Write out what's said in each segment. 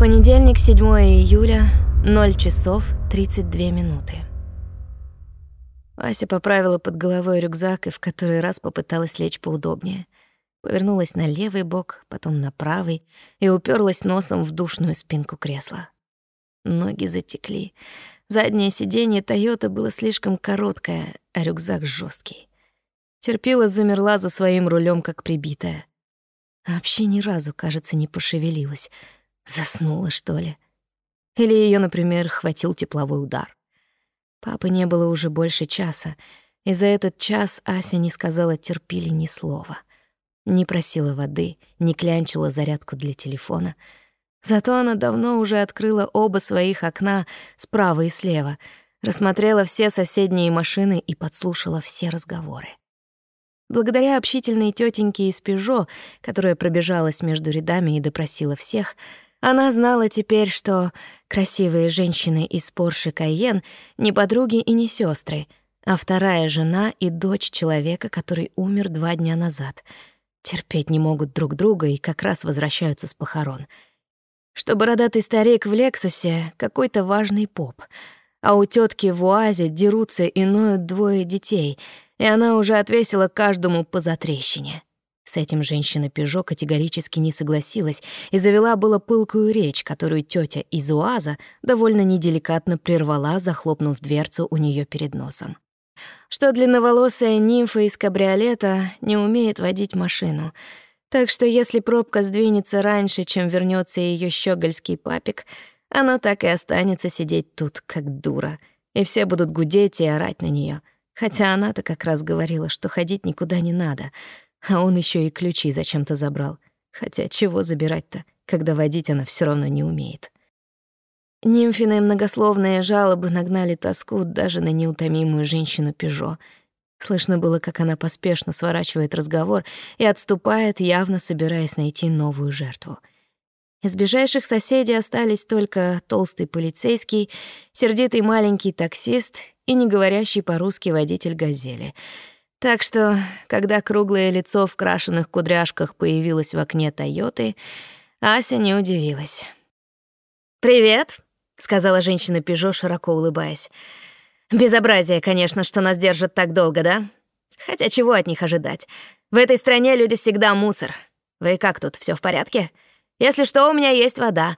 Понедельник, 7 июля, 0 часов 32 минуты. Ася поправила под головой рюкзак и в который раз попыталась лечь поудобнее. Повернулась на левый бок, потом на правый и уперлась носом в душную спинку кресла. Ноги затекли. Заднее сиденье Тойоты было слишком короткое, а рюкзак жесткий. Терпила замерла за своим рулем, как прибитая. вообще ни разу, кажется, не пошевелилась. Заснула, что ли? Или ее, например, хватил тепловой удар. Папы не было уже больше часа, и за этот час Ася не сказала терпили ни слова. Не просила воды, не клянчила зарядку для телефона — Зато она давно уже открыла оба своих окна справа и слева, рассмотрела все соседние машины и подслушала все разговоры. Благодаря общительной тетеньке из Пежо, которая пробежалась между рядами и допросила всех, она знала теперь, что красивые женщины из Порше Кайен не подруги и не сестры, а вторая жена и дочь человека, который умер два дня назад. Терпеть не могут друг друга и как раз возвращаются с похорон — что бородатый старик в Лексусе — какой-то важный поп, а у тетки в УАЗе дерутся и ноют двое детей, и она уже отвесила каждому по затрещине. С этим женщина Пежо категорически не согласилась и завела было пылкую речь, которую тетя из УАЗа довольно неделикатно прервала, захлопнув дверцу у нее перед носом. Что длинноволосая нимфа из кабриолета не умеет водить машину — так что если пробка сдвинется раньше, чем вернется ее щегольский папик, она так и останется сидеть тут, как дура, и все будут гудеть и орать на нее. Хотя она-то как раз говорила, что ходить никуда не надо, а он еще и ключи зачем-то забрал. Хотя чего забирать-то, когда водить она все равно не умеет. Нимфины многословные жалобы нагнали тоску даже на неутомимую женщину Пежо — Слышно было, как она поспешно сворачивает разговор и отступает, явно собираясь найти новую жертву. Из ближайших соседей остались только толстый полицейский, сердитый маленький таксист и не говорящий по-русски водитель «Газели». Так что, когда круглое лицо в крашеных кудряшках появилось в окне «Тойоты», Ася не удивилась. «Привет», — сказала женщина Пежо, широко улыбаясь. Безобразие, конечно, что нас держат так долго, да? Хотя чего от них ожидать? В этой стране люди всегда мусор. Вы как тут, все в порядке? Если что, у меня есть вода.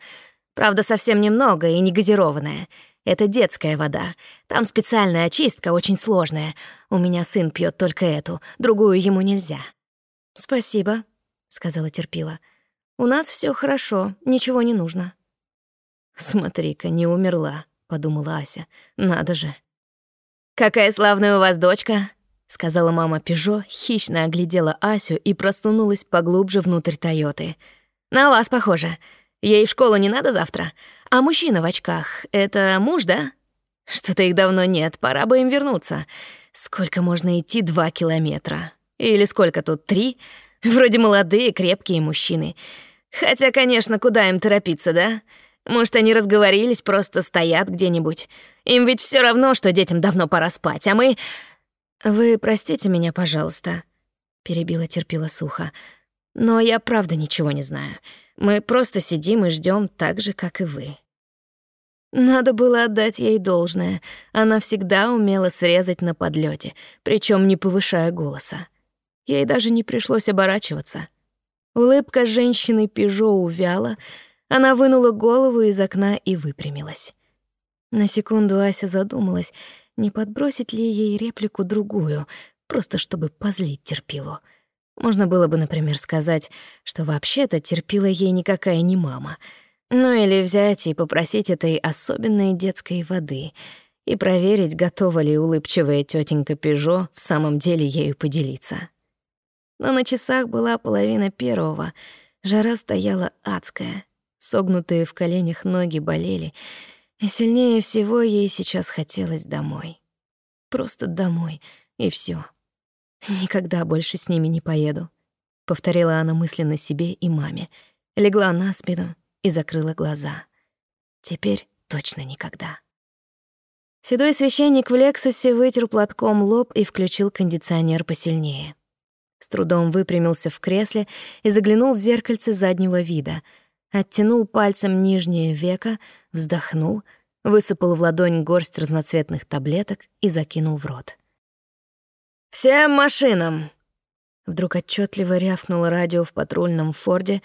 Правда, совсем немного и не газированная. Это детская вода. Там специальная очистка, очень сложная. У меня сын пьет только эту, другую ему нельзя. «Спасибо», — сказала Терпила. «У нас все хорошо, ничего не нужно». «Смотри-ка, не умерла», — подумала Ася. «Надо же». «Какая славная у вас дочка», — сказала мама Пежо, хищно оглядела Асю и просунулась поглубже внутрь Тойоты. «На вас похоже. Ей в школу не надо завтра. А мужчина в очках — это муж, да? Что-то их давно нет, пора бы им вернуться. Сколько можно идти два километра? Или сколько тут, три? Вроде молодые, крепкие мужчины. Хотя, конечно, куда им торопиться, да?» Может, они разговорились, просто стоят где-нибудь. Им ведь все равно, что детям давно пора спать, а мы... «Вы простите меня, пожалуйста», — перебила терпила сухо. «Но я правда ничего не знаю. Мы просто сидим и ждем так же, как и вы». Надо было отдать ей должное. Она всегда умела срезать на подлете, причем не повышая голоса. Ей даже не пришлось оборачиваться. Улыбка женщины Пежо увяла, она вынула голову из окна и выпрямилась. На секунду Ася задумалась, не подбросить ли ей реплику другую, просто чтобы позлить терпилу. Можно было бы, например, сказать, что вообще-то терпила ей никакая не мама. Ну или взять и попросить этой особенной детской воды и проверить, готова ли улыбчивая тетенька Пежо в самом деле ею поделиться. Но на часах была половина первого, жара стояла адская — Согнутые в коленях ноги болели, и сильнее всего ей сейчас хотелось домой. Просто домой, и все. Никогда больше с ними не поеду, повторила она мысленно себе и маме. Легла на спину и закрыла глаза. Теперь точно никогда. Седой священник в Лексусе вытер платком лоб и включил кондиционер посильнее. С трудом выпрямился в кресле и заглянул в зеркальце заднего вида — оттянул пальцем нижнее веко, вздохнул, высыпал в ладонь горсть разноцветных таблеток и закинул в рот. «Всем машинам!» Вдруг отчетливо рявкнуло радио в патрульном форде,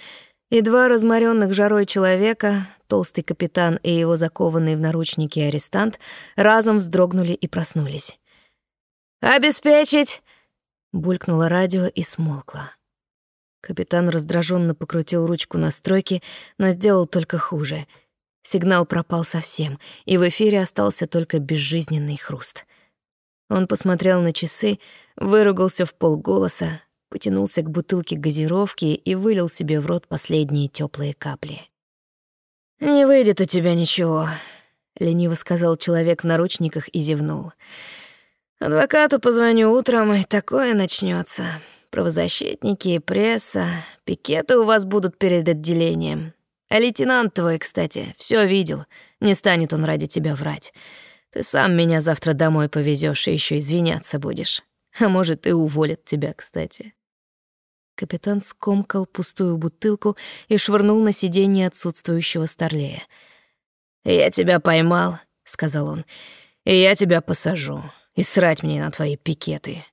и два разморенных жарой человека, толстый капитан и его закованный в наручники арестант, разом вздрогнули и проснулись. «Обеспечить!» — булькнуло радио и смолкло. Капитан раздраженно покрутил ручку настройки, но сделал только хуже. Сигнал пропал совсем, и в эфире остался только безжизненный хруст. Он посмотрел на часы, выругался в полголоса, потянулся к бутылке газировки и вылил себе в рот последние теплые капли. «Не выйдет у тебя ничего», — лениво сказал человек в наручниках и зевнул. «Адвокату позвоню утром, и такое начнется. Правозащитники и пресса, пикеты у вас будут перед отделением. А лейтенант твой, кстати, все видел. Не станет он ради тебя врать. Ты сам меня завтра домой повезешь и еще извиняться будешь. А может, и уволят тебя, кстати. Капитан скомкал пустую бутылку и швырнул на сиденье отсутствующего старлея. «Я тебя поймал», — сказал он, — «и я тебя посажу, и срать мне на твои пикеты».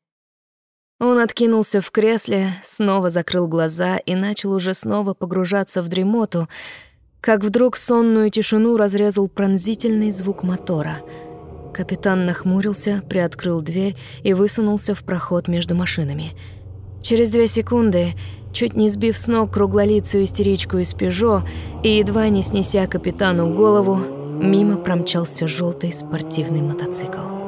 Он откинулся в кресле, снова закрыл глаза и начал уже снова погружаться в дремоту, как вдруг сонную тишину разрезал пронзительный звук мотора. Капитан нахмурился, приоткрыл дверь и высунулся в проход между машинами — Через две секунды, чуть не сбив с ног круглолицую истеричку из «Пежо» и едва не снеся капитану голову, мимо промчался желтый спортивный мотоцикл.